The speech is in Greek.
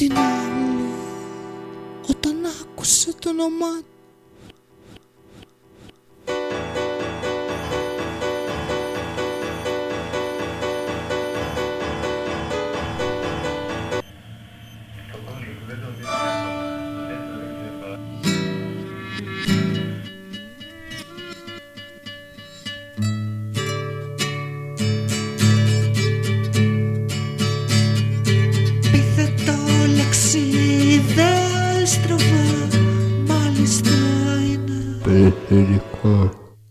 Την άλλη, όταν άκουσε το όνομά thank you Basilica.